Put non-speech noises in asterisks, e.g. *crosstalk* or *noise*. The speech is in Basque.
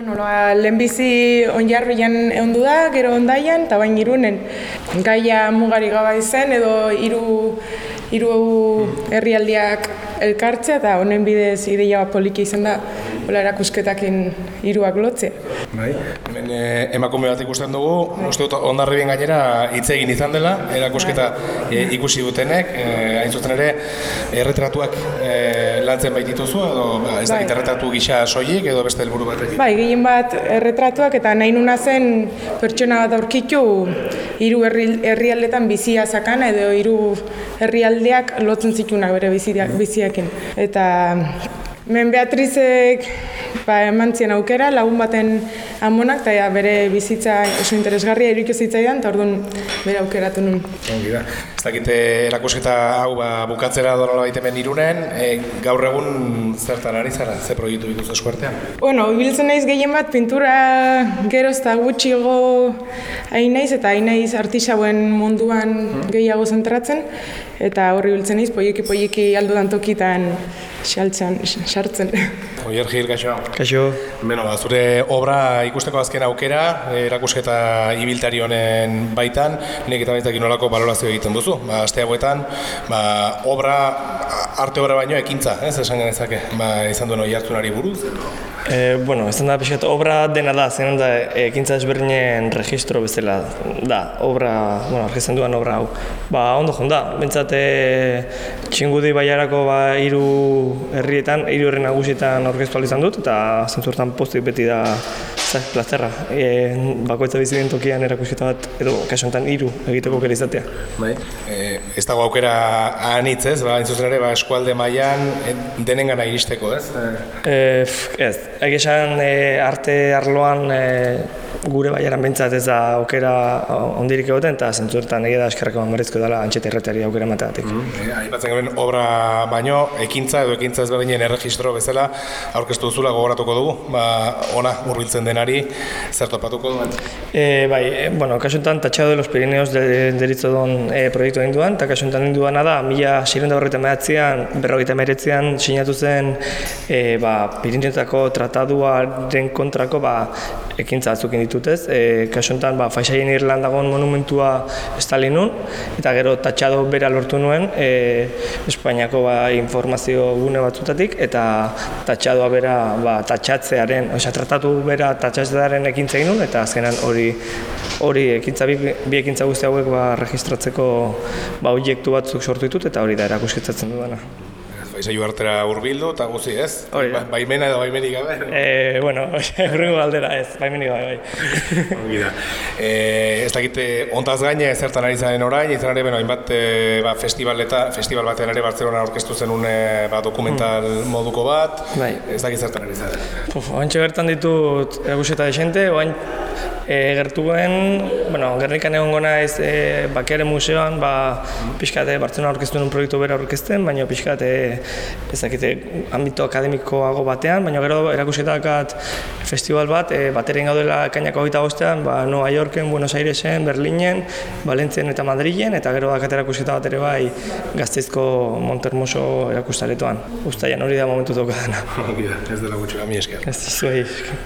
Bueno, la, lehenbizi onjarrian egondu da, gero ondaian, eta bain irunen. Gaia mugari gaba izen, edo hiru hiru herrialdiak elkartzea, eta honen bidez ideia bat poliki izan da, hola erakusketakin hiruak lotzea. Bai. Hemen eh, emakume bat ikusten dugu, uste dut ondarribien gainera hitz egin izan dela, erakusketa eh, ikusi dutenek, eh, hain zuzen ere, erretratuak eh, lantzen baitituzu, edo ba, ez Bai. dakit erretratu gisa soilik, edo beste helburu batekin. Bai, gehien bat erretratuak eta nahi nuna zen pertsona bat aurkitu hiru herri, herrialdetan bizia sakana edo hiru herrialdeak lotzen zitunak bere biziak, biziakin. Eta Men Beatrizek ba, eman zien aukera, lagun baten amonak, eta ja, bere bizitza oso interesgarria iruditu zitzaidan, eta orduan bere aukeratu nun. Ongi da. Ez dakit eh, erakusketa hau ba, bukatzera donola hemen irunen, eh, gaur egun zertan ari zara, ze proiektu dituzu eskuartean? Bueno, ibiltzen naiz gehien bat pintura geroz eta gutxiago hain naiz, eta hain naiz artisauen munduan gehiago zentratzen, eta horri biltzen naiz, poieki poieki aldudan tokitan xaltzen, sartzen. Oier Gil, kaixo. Kaixo, Beno, ba, zure obra ikusteko azken aukera, erakusketa ibiltari honen baitan, nik eta baitak nolako balorazio egiten duzu. Ba, aste hauetan, ba, obra, arte obra baino ekintza, ez esan genezake, ba, izan duen oi hartzunari buruz. E, bueno, ez da pixkat, obra dena da, zenen da, ekintza ezberdinen registro bezala da, obra, bueno, argizten duan obra hau. Ba, ondo jonda, bentsat e, txingudi baiarako ba, hiru herrietan, hiru herri nagusietan ahal izan dut, eta zentzurtan postik beti da zak, plazerra. E, bakoitza bizi den tokian erakusketa bat, edo kasu honetan hiru egiteko kera izatea. Bai. E, ez dago aukera anitz, ez? Ba, hain zuzen ere, ba, eskualde mailan denengana iristeko, ez? E, ez, egia esan e, arte arloan e, gure baiaran bentsat ez da aukera ondirik egoten, eta zentzuetan egia da eskerrako merezko dela antxete erretari aukera emateatik. E, aipatzen genuen obra baino, ekintza edo ekintza ezberdinen erregistro bezala aurkeztu duzula gogoratuko dugu, ba, ona hurbiltzen denari zer topatuko duen. E, bai, e, bueno, kasu enten Tatxado de los Pirineos de, deritzo don e, proiektu egin duan, eta kasu enten egin duana da, mila sirenda horreta mehatzean, berrogeita meretzean sinatu zen e, ba, Pirineotako trataduaren kontrako ba, ekintza batzuk egin ditutez. E, kasu enten, ba, Faisaien Irlandagon monumentua Stalinun, eta gero Tatxado bera lortu nuen e, Espainiako ba, informazio gune batzutatik, eta Tatxadoa bera ba, tatxatzearen, osea, tratatu bera tatxatzearen ekintza egin eta azkenan hori hori ekintza bi, bi ekintza guzti hauek ba, registratzeko ba, objektu batzuk sortu ditut eta hori da erakusketzatzen dudana. Faizaiu artera hurbildu eta guzti, ez? Hori da. Ba, baimena edo baimenik gabe. E, bueno, *laughs* urrengo galdera ez, baimenik bai, bai. *laughs* Ongi da. E, ez dakite, ontaz gaine zertan ari zaren orain, izan ere, bueno, hainbat e, ba, festivaleta, festival batean ere Barcelona aurkeztu zenun e, ba, dokumental moduko bat. Bai. Ez dakit zertan ari zaren. Puf, oantxe bertan ditut erakusketa desente, oain e, gertuen, bueno, Gernikan egongo naiz e, Bakearen museoan, ba, pixkate Bartzena aurkeztu nuen proiektu bera aurkezten, baina pixkate, ez dakite, ambito akademikoago batean, baina gero erakusketakat festival bat, e, bateren gaudela kainako hogeita bostean, ba, Nova Yorken, Buenos Airesen, Berlinen, Valentzien eta Madrilen, eta gero dakat erakusketa bat ere bai gazteizko Montermoso erakustaretoan. Uztaian hori da momentu tokadana. Ongi da, ez dela gutxi, mi esker. Ez zuei.